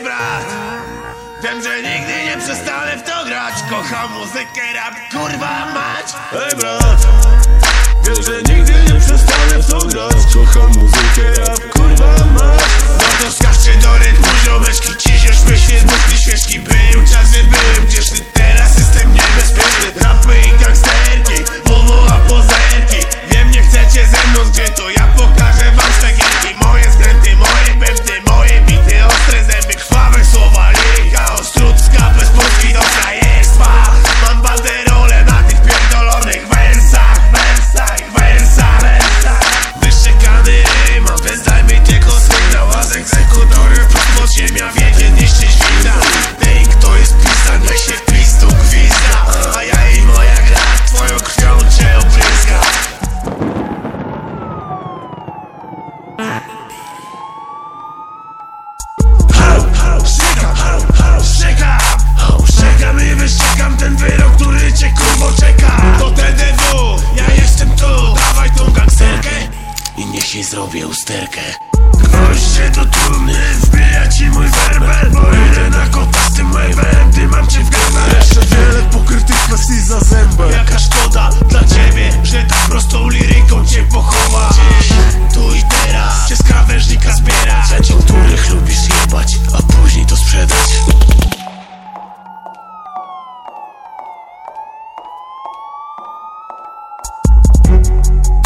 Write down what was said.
Ej brat! Wiem, że nigdy nie przestanę w to grać. Kocham muzykę, rap, kurwa mać! Ej brat! Wiem, że nigdy nie zrobię usterkę. Gwoźdź się do trumny, wbija ci mój werbel. Bo idę na kota z tym łebem, gdy mam cię w gębę. Jeszcze wiele pokrytych nas i za zębę Jaka szkoda dla ciebie, że tak prostą liryką cię pochowa. Dziś, tu i teraz, cię z krawężnika zbiera. Rzeczy, których lubisz jebać, a później to sprzedać. Thank